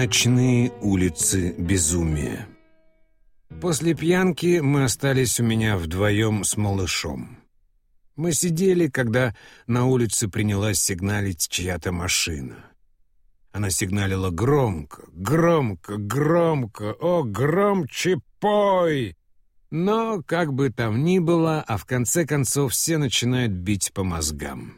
Ночные улицы безумия. После пьянки мы остались у меня вдвоем с малышом. Мы сидели, когда на улице принялась сигналить чья-то машина. Она сигналила громко, громко, громко, о, громче пой! Но, как бы там ни было, а в конце концов все начинают бить по мозгам.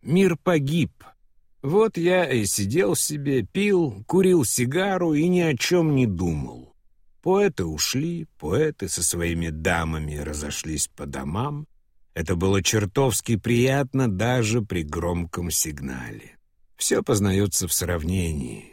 Мир погиб — вот я и сидел себе, пил, курил сигару и ни о чем не думал. Поэты ушли, поэты со своими дамами разошлись по домам. Это было чертовски приятно даже при громком сигнале. Все познается в сравнении.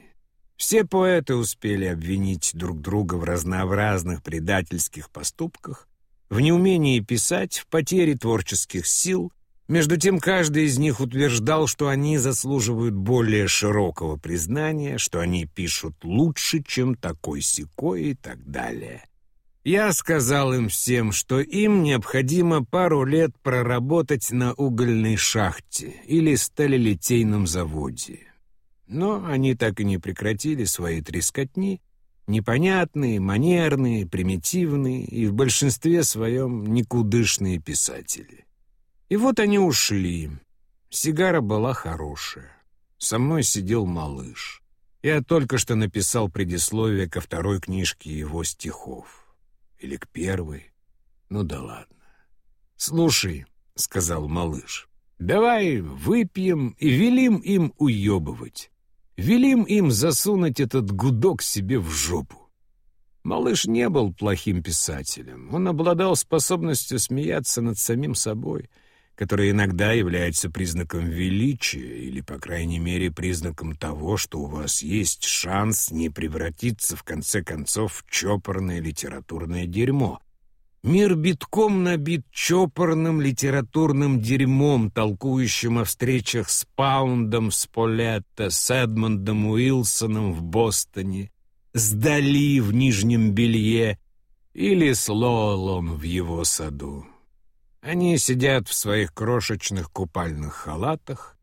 Все поэты успели обвинить друг друга в разнообразных предательских поступках, в неумении писать, в потере творческих сил, между тем, каждый из них утверждал, что они заслуживают более широкого признания, что они пишут лучше, чем такой-сякой и так далее. Я сказал им всем, что им необходимо пару лет проработать на угольной шахте или сталелитейном заводе. Но они так и не прекратили свои трескотни, непонятные, манерные, примитивные и в большинстве своем никудышные писатели. И вот они ушли. Сигара была хорошая. Со мной сидел малыш. Я только что написал предисловие ко второй книжке его стихов. Или к первой. Ну да ладно. «Слушай», — сказал малыш, — «давай выпьем и велим им уебывать. Велим им засунуть этот гудок себе в жопу». Малыш не был плохим писателем. Он обладал способностью смеяться над самим собой — которое иногда является признаком величия или, по крайней мере, признаком того, что у вас есть шанс не превратиться в конце концов в чопорное литературное дерьмо. Мир битком набит чопорным литературным дерьмом, толкующим о встречах с Паундом, с Полетто, с Эдмондом Уилсоном в Бостоне, с Дали в Нижнем Белье или с Лолом в его саду. Они сидят в своих крошечных купальных халатах,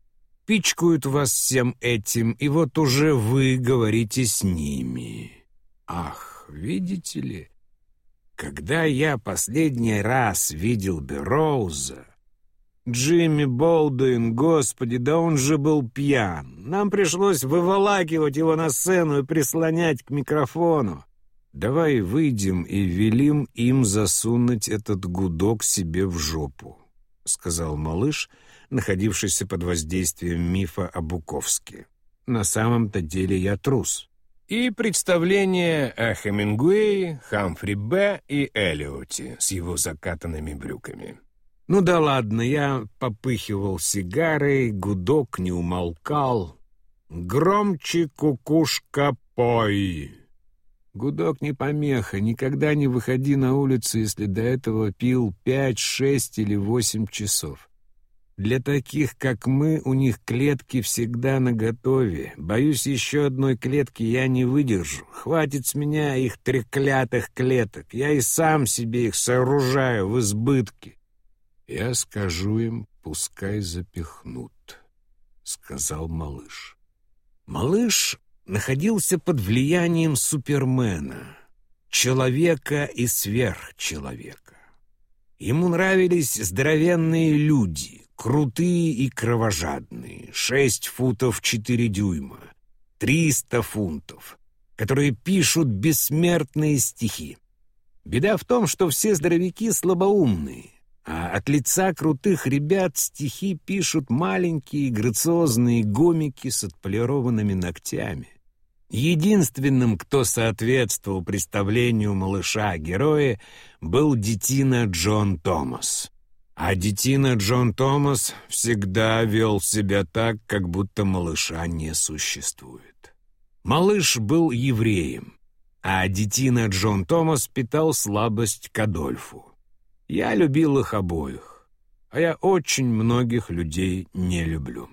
пичкают вас всем этим, и вот уже вы говорите с ними. Ах, видите ли, когда я последний раз видел Бероуза, Джимми Болдуин, господи, да он же был пьян. Нам пришлось выволакивать его на сцену и прислонять к микрофону. Давай выйдем и велим им засунуть этот гудок себе в жопу», — сказал малыш, находившийся под воздействием мифа о Буковске. «На самом-то деле я трус». И представление о Хемингуэе, Хамфри Б. и Эллиоте с его закатанными брюками. Ну да ладно, я попыхивал сигарой, гудок не умолкал. «Громче, кукушка, пой!» Гудок не помеха, никогда не выходи на улицу, если до этого пил пять, шесть или восемь часов. Для таких, как мы, у них клетки всегда наготове. Боюсь, еще одной клетки я не выдержу. Хватит с меня их треклятых клеток. Я и сам себе их сооружаю в избытке. Я скажу им, пускай запихнут, — сказал малыш. Малыш находился под влиянием Супермена, человека и сверхчеловека. Ему нравились здоровенные люди, крутые и кровожадные, шесть футов четыре дюйма, триста фунтов, которые пишут бессмертные стихи. Беда в том, что все здоровяки слабоумные, а от лица крутых ребят стихи пишут маленькие грациозные гомики с отполированными ногтями. Единственным, кто соответствовал представлению малыша-героя, был детина Джон Томас. А детина Джон Томас всегда вел себя так, как будто малыша не существует. Малыш был евреем, а детина Джон Томас питал слабость к Адольфу. Я любил их обоих, а я очень многих людей не люблю.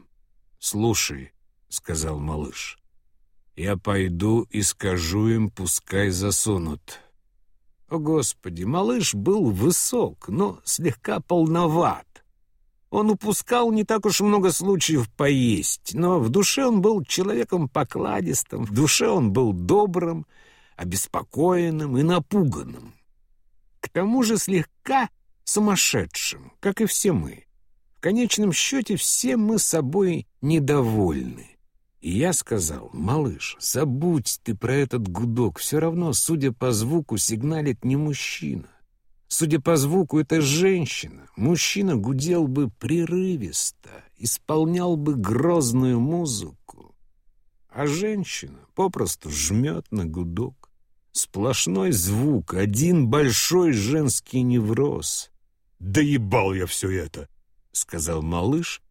«Слушай», — сказал малыш, — я пойду и скажу им, пускай засунут. О, Господи, малыш был высок, но слегка полноват. Он упускал не так уж много случаев поесть, но в душе он был человеком покладистым, в душе он был добрым, обеспокоенным и напуганным. К тому же слегка сумасшедшим, как и все мы. В конечном счете все мы собой недовольны. И я сказал, малыш, забудь ты про этот гудок, все равно, судя по звуку, сигналит не мужчина. Судя по звуку, это женщина. Мужчина гудел бы прерывисто, исполнял бы грозную музыку. А женщина попросту жмет на гудок. Сплошной звук, один большой женский невроз. «Да ебал я все это!» — сказал малыш.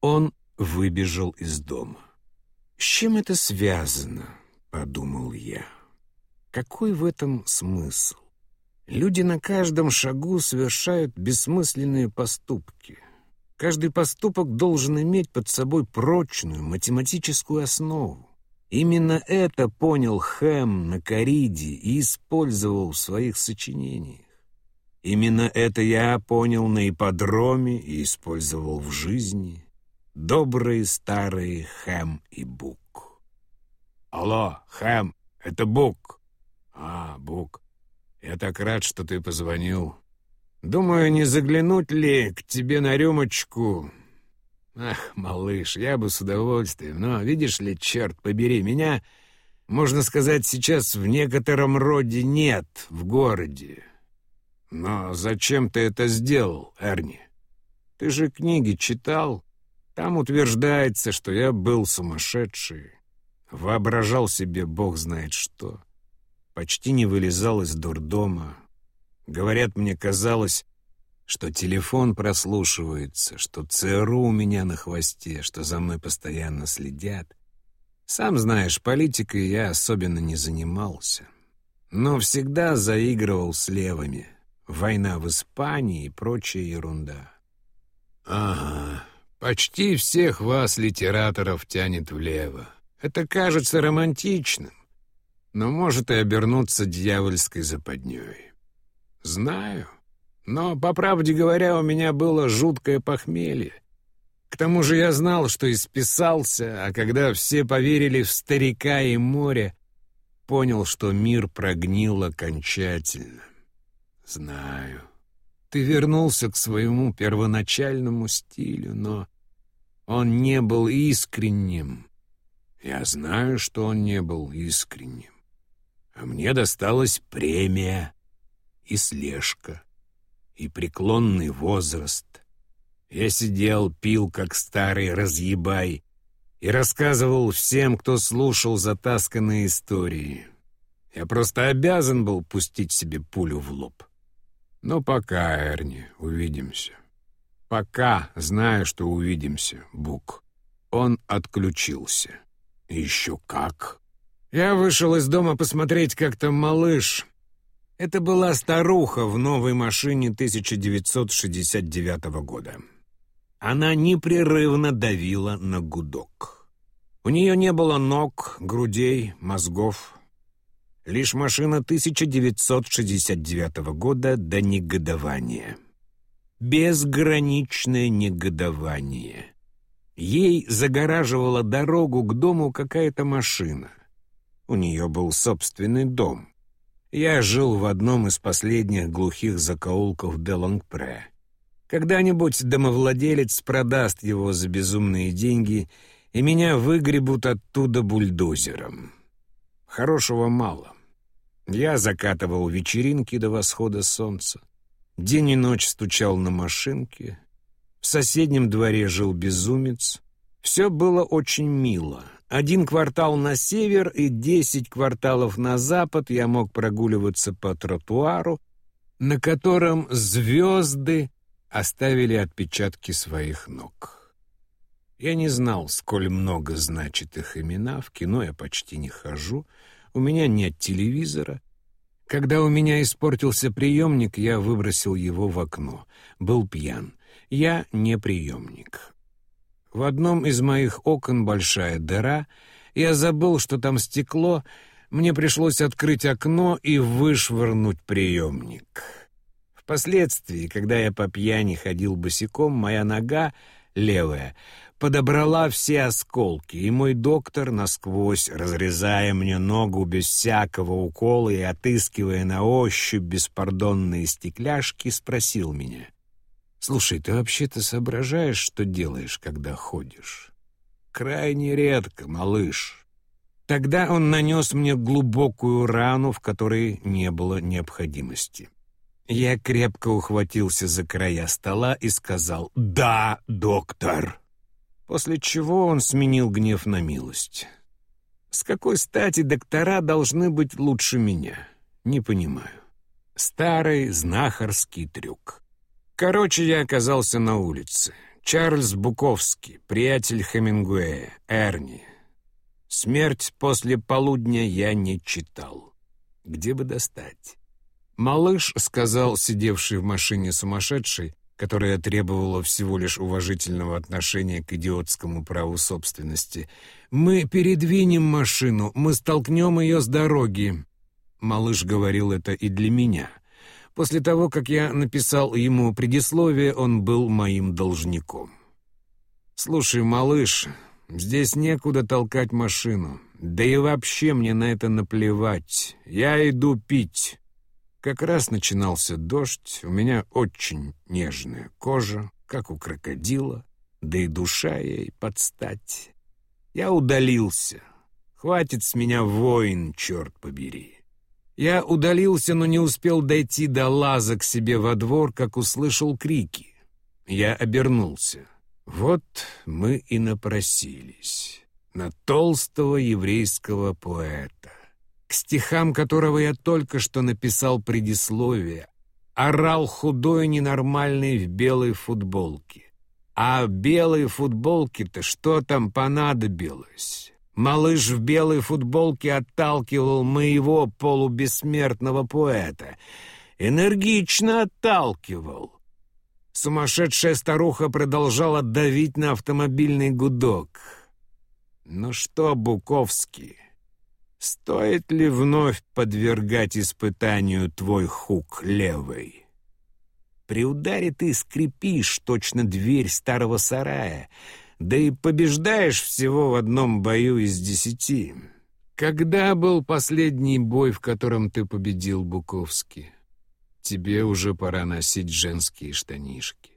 Он выбежал из дома. «С чем это связано?» — подумал я. «Какой в этом смысл?» Люди на каждом шагу совершают бессмысленные поступки. Каждый поступок должен иметь под собой прочную математическую основу. Именно это понял Хэм на Кариде и использовал в своих сочинениях. Именно это я понял на ипподроме и использовал в жизни. Добрые старые Хэм и Бук. «Алло, Хэм, это Бук». «А, Бук, «Я так рад, что ты позвонил. Думаю, не заглянуть ли к тебе на рюмочку?» «Ах, малыш, я бы с удовольствием, но, видишь ли, черт побери, меня, можно сказать, сейчас в некотором роде нет в городе. Но зачем ты это сделал, Эрни? Ты же книги читал. Там утверждается, что я был сумасшедший. Воображал себе бог знает что почти не вылезал из дурдома. Говорят, мне казалось, что телефон прослушивается, что ЦРУ у меня на хвосте, что за мной постоянно следят. Сам знаешь, политикой я особенно не занимался, но всегда заигрывал с левыми. Война в Испании и прочая ерунда. Ага, почти всех вас, литераторов, тянет влево. Это кажется романтичным но может и обернуться дьявольской западней. Знаю, но, по правде говоря, у меня было жуткое похмелье. К тому же я знал, что исписался, а когда все поверили в старика и море, понял, что мир прогнил окончательно. Знаю. Ты вернулся к своему первоначальному стилю, но он не был искренним. Я знаю, что он не был искренним а мне досталась премия и слежка, и преклонный возраст. Я сидел, пил, как старый разъебай, и рассказывал всем, кто слушал затасканные истории. Я просто обязан был пустить себе пулю в лоб. Но пока, Эрни, увидимся. Пока знаю, что увидимся, Бук. Он отключился. Еще как. Я вышел из дома посмотреть, как там малыш. Это была старуха в новой машине 1969 года. Она непрерывно давила на гудок. У нее не было ног, грудей, мозгов. Лишь машина 1969 года до негодования. Безграничное негодование. Ей загораживала дорогу к дому какая-то машина. У нее был собственный дом. Я жил в одном из последних глухих закоулков Делонгпре. Когда-нибудь домовладелец продаст его за безумные деньги, и меня выгребут оттуда бульдозером. Хорошего мало. Я закатывал вечеринки до восхода солнца. День и ночь стучал на машинке. В соседнем дворе жил безумец. Все было очень мило — один квартал на север и десять кварталов на запад я мог прогуливаться по тротуару, на котором звезды оставили отпечатки своих ног. Я не знал, сколь много значит их имена, в кино я почти не хожу, у меня нет телевизора. Когда у меня испортился приемник, я выбросил его в окно. Был пьян. Я не приемник. В одном из моих окон большая дыра. Я забыл, что там стекло. Мне пришлось открыть окно и вышвырнуть приемник. Впоследствии, когда я по пьяни ходил босиком, моя нога, левая, подобрала все осколки, и мой доктор, насквозь разрезая мне ногу без всякого укола и отыскивая на ощупь беспардонные стекляшки, спросил меня, «Слушай, ты вообще-то соображаешь, что делаешь, когда ходишь?» «Крайне редко, малыш». Тогда он нанес мне глубокую рану, в которой не было необходимости. Я крепко ухватился за края стола и сказал «Да, доктор!» После чего он сменил гнев на милость. С какой стати доктора должны быть лучше меня? Не понимаю. Старый знахарский трюк. Короче, я оказался на улице. Чарльз Буковский, приятель Хемингуэя, Эрни. «Смерть после полудня» я не читал. Где бы достать? «Малыш», — сказал сидевший в машине сумасшедший, которая требовала всего лишь уважительного отношения к идиотскому праву собственности, «мы передвинем машину, мы столкнем ее с дороги». Малыш говорил это и для меня. После того, как я написал ему предисловие, он был моим должником. «Слушай, малыш, здесь некуда толкать машину. Да и вообще мне на это наплевать. Я иду пить». Как раз начинался дождь, у меня очень нежная кожа, как у крокодила, да и душа ей подстать. Я удалился. Хватит с меня воин, черт побери. Я удалился, но не успел дойти до лаза к себе во двор, как услышал крики. Я обернулся. Вот мы и напросились на толстого еврейского поэта к стихам которого я только что написал предисловие, орал худой ненормальный в белой футболке. А белой футболке-то что там понадобилось? Малыш в белой футболке отталкивал моего полубессмертного поэта. Энергично отталкивал. Сумасшедшая старуха продолжала давить на автомобильный гудок. «Ну что, Буковский, Стоит ли вновь подвергать испытанию твой хук левый? При ударе ты скрипишь точно дверь старого сарая, да и побеждаешь всего в одном бою из десяти. Когда был последний бой, в котором ты победил Буковский? Тебе уже пора носить женские штанишки.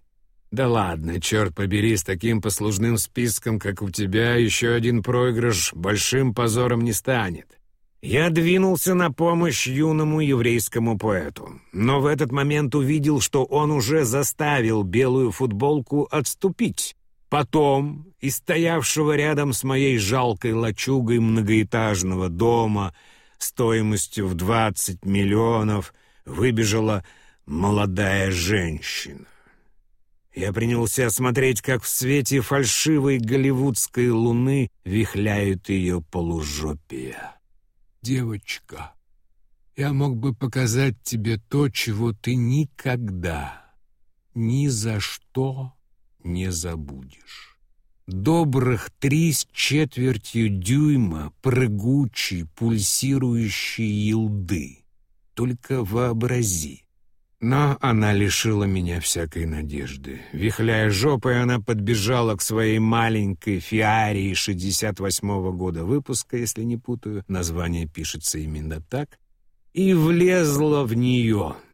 Да ладно, черт побери, с таким послужным списком, как у тебя, еще один проигрыш большим позором не станет. Я двинулся на помощь юному еврейскому поэту, но в этот момент увидел, что он уже заставил белую футболку отступить. Потом из стоявшего рядом с моей жалкой лачугой многоэтажного дома стоимостью в двадцать миллионов выбежала молодая женщина. Я принялся смотреть, как в свете фальшивой голливудской луны вихляют ее полужопия. «Девочка, я мог бы показать тебе то, чего ты никогда, ни за что не забудешь». Добрых три с четвертью дюйма прыгучей, пульсирующей елды. Только вообрази, но она лишила меня всякой надежды. Вихляя жопой, она подбежала к своей маленькой фиарии 68-го года выпуска, если не путаю, название пишется именно так, и влезла в нее —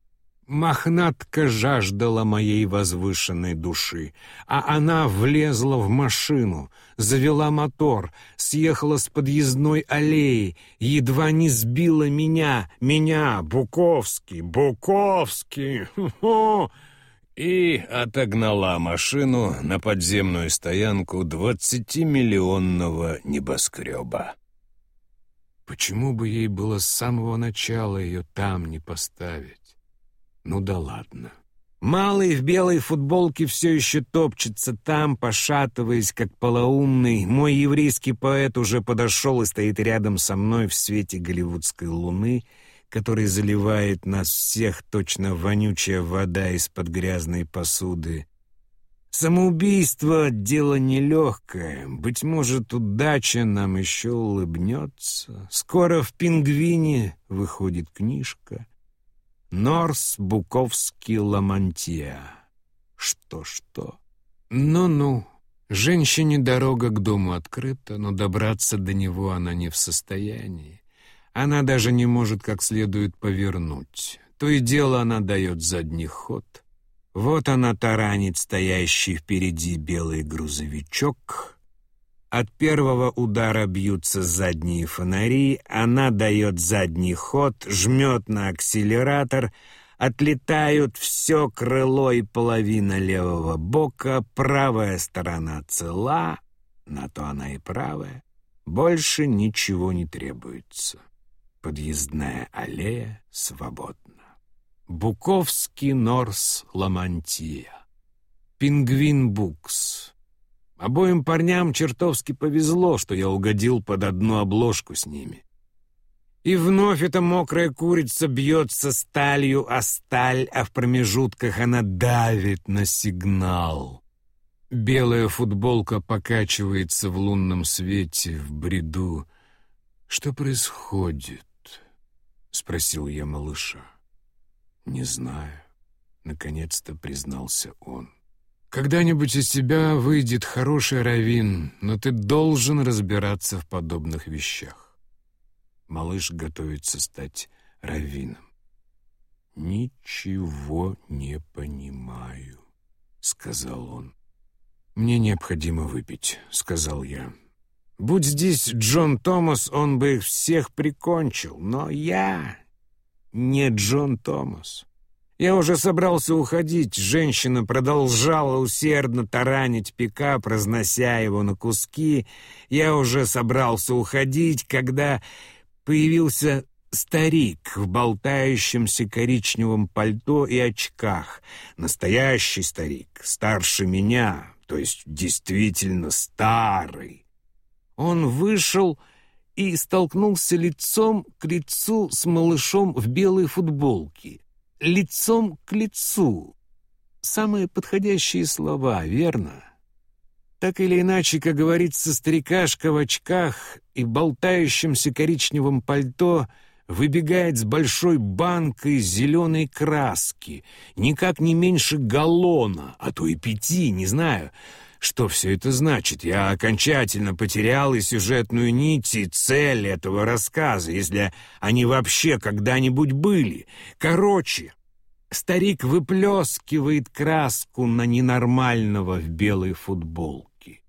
Мохнатка жаждала моей возвышенной души, а она влезла в машину, завела мотор, съехала с подъездной аллеи, едва не сбила меня, меня, Буковский, Буковский, хо-хо, и отогнала машину на подземную стоянку двадцатимиллионного небоскреба. Почему бы ей было с самого начала ее там не поставить? Ну да ладно. Малый в белой футболке все еще топчется там, пошатываясь, как полоумный. Мой еврейский поэт уже подошел и стоит рядом со мной в свете голливудской луны, который заливает нас всех точно вонючая вода из-под грязной посуды. Самоубийство — дело нелегкое. Быть может, удача нам еще улыбнется. Скоро в «Пингвине» выходит книжка. Норс Буковский Ламантия. Что-что? Ну-ну, женщине дорога к дому открыта, но добраться до него она не в состоянии. Она даже не может как следует повернуть. То и дело она дает задний ход. Вот она таранит стоящий впереди белый грузовичок. От первого удара бьются задние фонари, она дает задний ход, жмет на акселератор, отлетают все крыло и половина левого бока, правая сторона цела, на то она и правая, больше ничего не требуется. Подъездная аллея свободна. Буковский Норс Ламантия. Пингвин Букс. Обоим парням чертовски повезло, что я угодил под одну обложку с ними. И вновь эта мокрая курица бьется сталью о сталь, а в промежутках она давит на сигнал. Белая футболка покачивается в лунном свете, в бреду. Что происходит? — спросил я малыша. «Не знаю», — наконец-то признался он. «Когда-нибудь из тебя выйдет хороший раввин, но ты должен разбираться в подобных вещах. Малыш готовится стать раввином». «Ничего не понимаю», — сказал он. «Мне необходимо выпить», — сказал я. Будь здесь Джон Томас, он бы их всех прикончил. Но я не Джон Томас. Я уже собрался уходить. Женщина продолжала усердно таранить пикап, разнося его на куски. Я уже собрался уходить, когда появился старик в болтающемся коричневом пальто и очках. Настоящий старик, старше меня, то есть действительно старый. Он вышел и столкнулся лицом к лицу с малышом в белой футболке. Лицом к лицу. Самые подходящие слова, верно? Так или иначе, как говорится, старикашка в очках и болтающемся коричневом пальто выбегает с большой банкой зеленой краски, никак не меньше галлона, а то и пяти, не знаю — что все это значит? Я окончательно потерял и сюжетную нить, и цель этого рассказа, если они вообще когда-нибудь были. Короче, старик выплескивает краску на ненормального в белой футболке,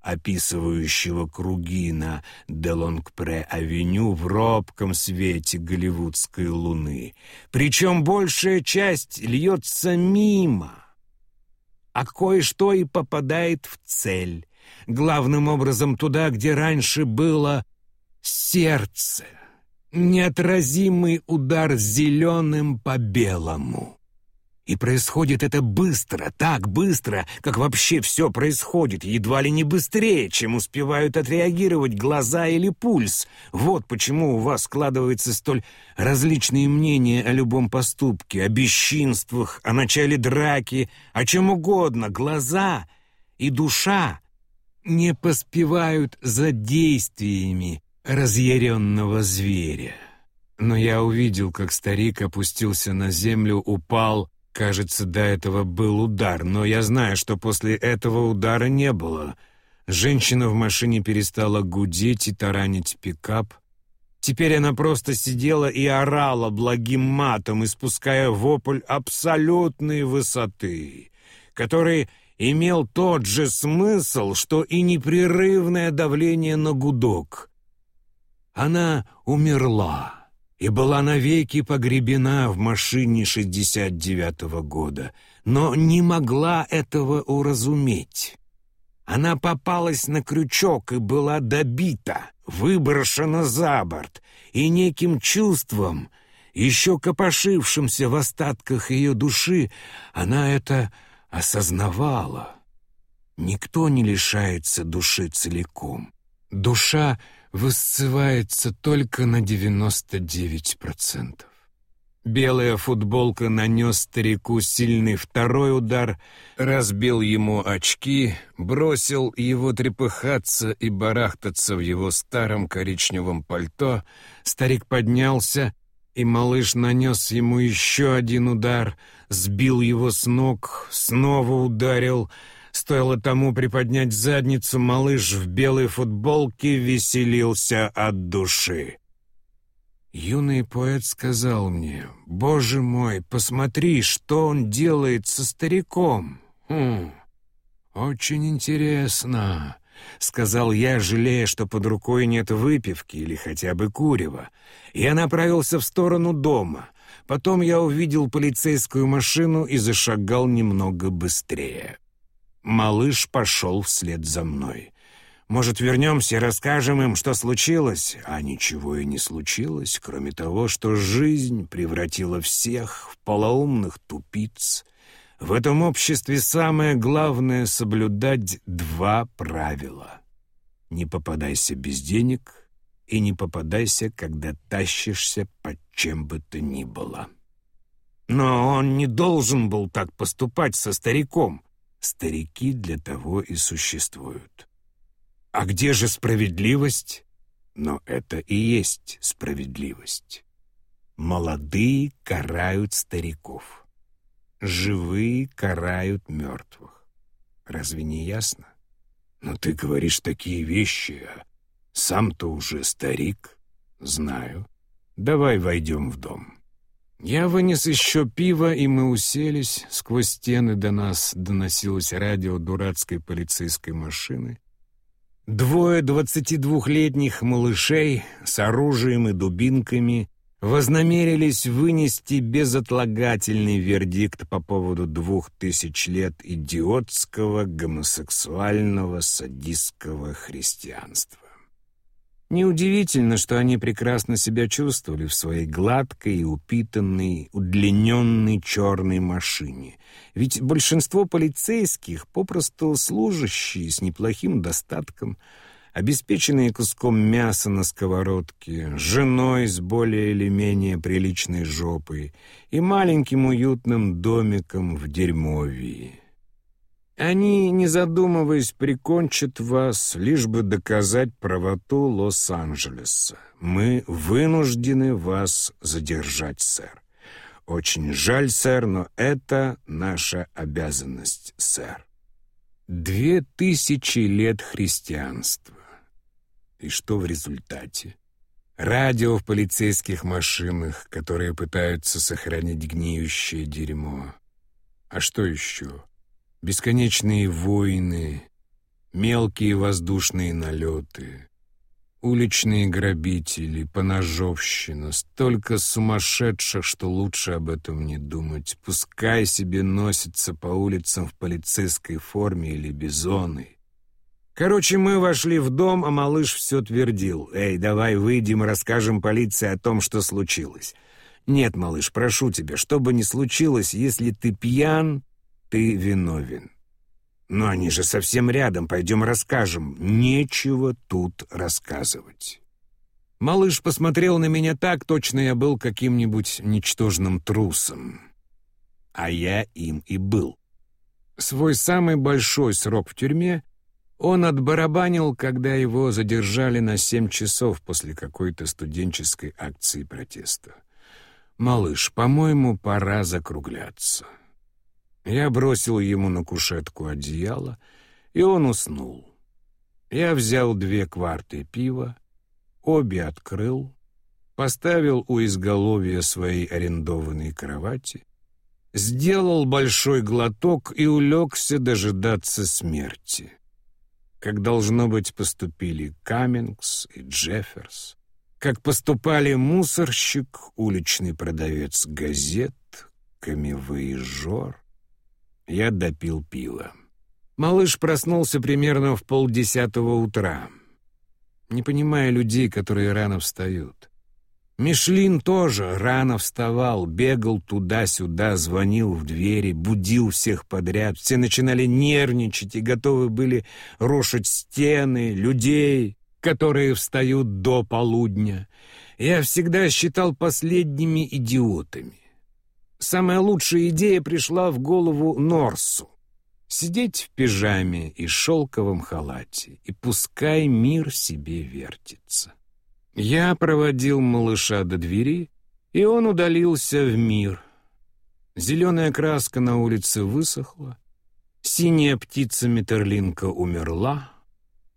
описывающего круги на Делонгпре-авеню в робком свете голливудской луны. Причем большая часть льется мимо — а кое-что и попадает в цель. Главным образом туда, где раньше было сердце. Неотразимый удар зеленым по белому. И происходит это быстро, так быстро, как вообще все происходит, едва ли не быстрее, чем успевают отреагировать глаза или пульс. Вот почему у вас складываются столь различные мнения о любом поступке, о бесчинствах, о начале драки, о чем угодно. Глаза и душа не поспевают за действиями разъяренного зверя. Но я увидел, как старик опустился на землю, упал Кажется, до этого был удар, но я знаю, что после этого удара не было. Женщина в машине перестала гудеть и таранить пикап. Теперь она просто сидела и орала благим матом, испуская вопль абсолютной высоты, который имел тот же смысл, что и непрерывное давление на гудок. Она умерла и была навеки погребена в машине 69-го года, но не могла этого уразуметь. Она попалась на крючок и была добита, выброшена за борт, и неким чувством, еще копошившимся в остатках ее души, она это осознавала. Никто не лишается души целиком. Душа — высцевается только на 99%. Белая футболка нанес старику сильный второй удар, разбил ему очки, бросил его трепыхаться и барахтаться в его старом коричневом пальто. Старик поднялся И малыш нанес ему еще один удар, сбил его с ног, снова ударил. Стоило тому приподнять задницу, малыш в белой футболке веселился от души. Юный поэт сказал мне, «Боже мой, посмотри, что он делает со стариком!» хм, «Очень интересно», — сказал я, жалея, что под рукой нет выпивки или хотя бы курева. Я направился в сторону дома. Потом я увидел полицейскую машину и зашагал немного быстрее. Малыш пошел вслед за мной. Может, вернемся и расскажем им, что случилось? А ничего и не случилось, кроме того, что жизнь превратила всех в полоумных тупиц. В этом обществе самое главное — соблюдать два правила. Не попадайся без денег и не попадайся, когда тащишься под чем бы то ни было. Но он не должен был так поступать со стариком. Старики для того и существуют. А где же справедливость? Но это и есть справедливость. Молодые карают стариков. Живые карают мертвых. Разве не ясно? Но ты говоришь такие вещи, а сам-то уже старик. Знаю. Давай войдем в дом. Я вынес еще пиво, и мы уселись. Сквозь стены до нас доносилось радио дурацкой полицейской машины. Двое двадцатидвухлетних малышей с оружием и дубинками вознамерились вынести безотлагательный вердикт по поводу двух тысяч лет идиотского гомосексуального садистского христианства. Неудивительно, что они прекрасно себя чувствовали в своей гладкой упитанной, удлиненной черной машине. Ведь большинство полицейских попросту служащие с неплохим достатком, обеспеченные куском мяса на сковородке, женой с более или менее приличной жопой и маленьким уютным домиком в дерьмовии. Они, не задумываясь, прикончат вас, лишь бы доказать правоту Лос-Анджелеса. Мы вынуждены вас задержать, сэр. Очень жаль, сэр, но это наша обязанность, сэр. Две тысячи лет христианства. И что в результате? Радио в полицейских машинах, которые пытаются сохранить гниющее дерьмо. А что еще? Бесконечные войны, мелкие воздушные налеты, уличные грабители, поножовщина, столько сумасшедших, что лучше об этом не думать. Пускай себе носятся по улицам в полицейской форме или бизоны. Короче, мы вошли в дом, а малыш все твердил. «Эй, давай выйдем и расскажем полиции о том, что случилось». «Нет, малыш, прошу тебя, что бы ни случилось, если ты пьян, ты виновен. Но они же совсем рядом, пойдем расскажем. Нечего тут рассказывать. Малыш посмотрел на меня так, точно я был каким-нибудь ничтожным трусом. А я им и был. Свой самый большой срок в тюрьме он отбарабанил, когда его задержали на семь часов после какой-то студенческой акции протеста. «Малыш, по-моему, пора закругляться». Я бросил ему на кушетку одеяло, и он уснул. Я взял две кварты пива, обе открыл, поставил у изголовья своей арендованной кровати, сделал большой глоток и улегся дожидаться смерти. Как, должно быть, поступили Каммингс и Джефферс, как поступали мусорщик, уличный продавец газет, камевоежор, я допил пиво. Малыш проснулся примерно в полдесятого утра. Не понимая людей, которые рано встают. Мишлин тоже рано вставал, бегал туда-сюда, звонил в двери, будил всех подряд. Все начинали нервничать и готовы были рушить стены, людей, которые встают до полудня. Я всегда считал последними идиотами. Самая лучшая идея пришла в голову Норсу. Сидеть в пижаме и шелковом халате, и пускай мир себе вертится. Я проводил малыша до двери, И он удалился в мир. Зеленая краска на улице высохла, синяя птица Метерлинка умерла,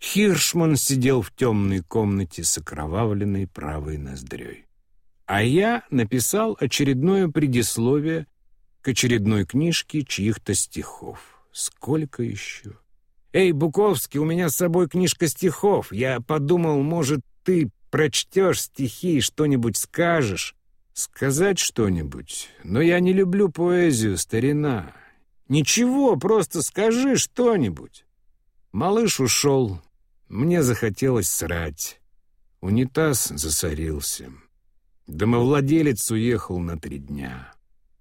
Хиршман сидел в темной комнате с окровавленной правой ноздрёй. А я написал очередное предисловие к очередной книжке чьих-то стихов. Сколько еще? «Эй, Буковский, у меня с собой книжка стихов. Я подумал, может, ты прочтешь стихи и что-нибудь скажешь?» «Сказать что-нибудь? Но я не люблю поэзию, старина. Ничего, просто скажи что-нибудь». Малыш ушел. Мне захотелось срать. Унитаз засорился. Домовладелец уехал на три дня.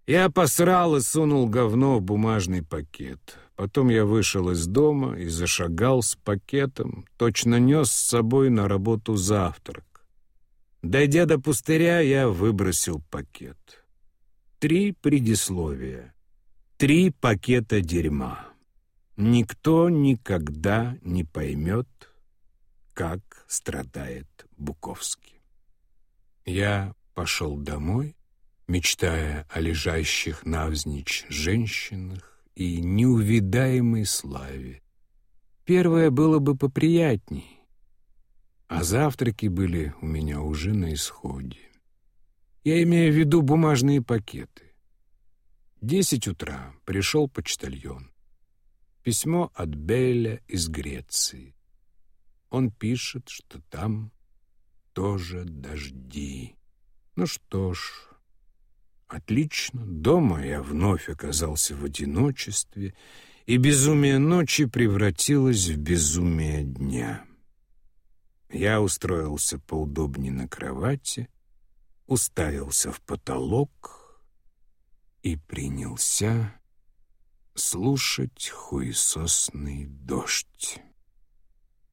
Я посрал и сунул говно в бумажный пакет. Потом я вышел из дома и зашагал с пакетом, точно нес с собой на работу завтрак. Дойдя до пустыря, я выбросил пакет. Три предисловия. Три пакета дерьма. Никто никогда не поймет, как страдает Буковский. Я пошел домой, мечтая о лежащих навзничь женщинах, и неувидаемой славе. Первое было бы поприятней, а завтраки были у меня уже на исходе. Я имею в виду бумажные пакеты. Десять утра пришел почтальон. Письмо от Белля из Греции. Он пишет, что там тоже дожди. Ну что ж, Отлично. Дома я вновь оказался в одиночестве, и безумие ночи превратилось в безумие дня. Я устроился поудобнее на кровати, уставился в потолок и принялся слушать хуесосный дождь.